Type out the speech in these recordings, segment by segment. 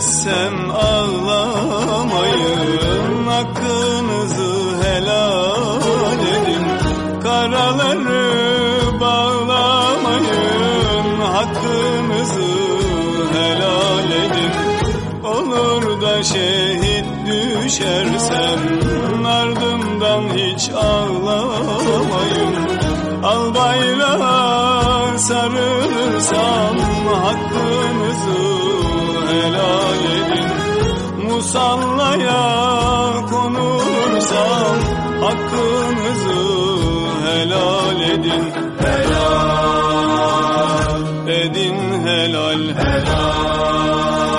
etmezsem ağlamayın Hakkınızı helal edin. Karaları bağlamayın Hakkınızı helal edin. Olur da şehit düşersem Ardımdan hiç ağlamayın. Al bayrağı sarılırsam Hakkınızı Musallaya konulursam Hakkınızı helal edin. Helal. Edin helal. Helal.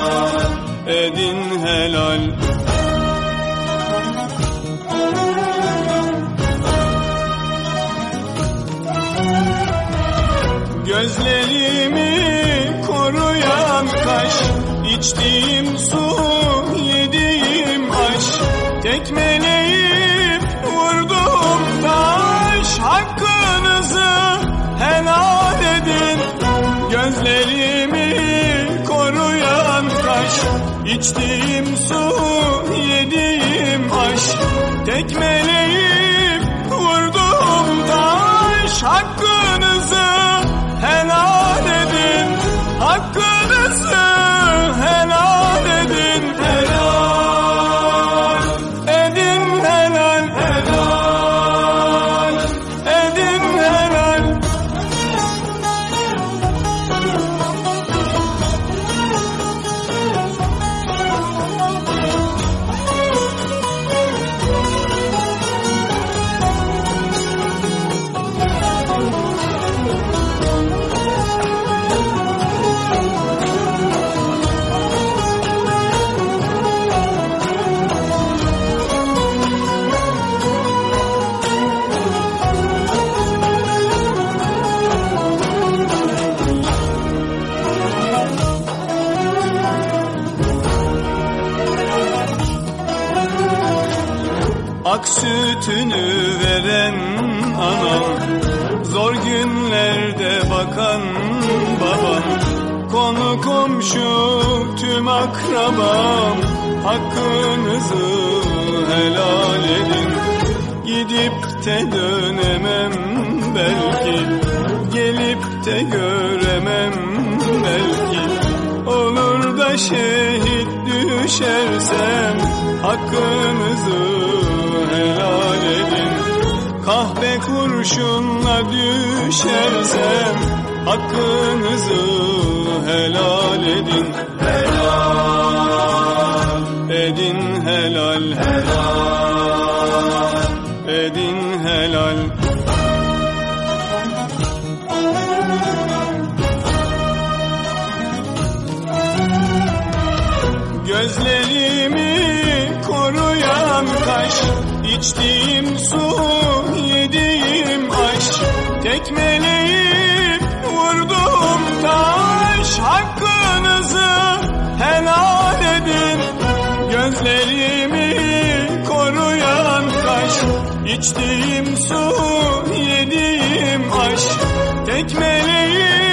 Edin helal. Gözlerimi koruyan kaş içtiğim su içtiğim su yediğim aş Tekmeleyip vurdum taş Hakkınızı Ak sütünü veren anam Zor günlerde bakan babam Konu komşu tüm akrabam Hakkınızı helal edin. Gidip de dönemem belki Gelip de göremem belki. Olur da şehit düşersem Hakkınızı Kahve kurşunla düşersem Hakkınızı helal edin. Helal. Edin helal. Helal. Edin helal. Gözlerimi koruyan kaş içtiğim su Tekmeleyip vurdum taş Hakkınızı helal edin. Gözlerimi koruyan kaş içtiğim su yediğim aş. Tekmeleyip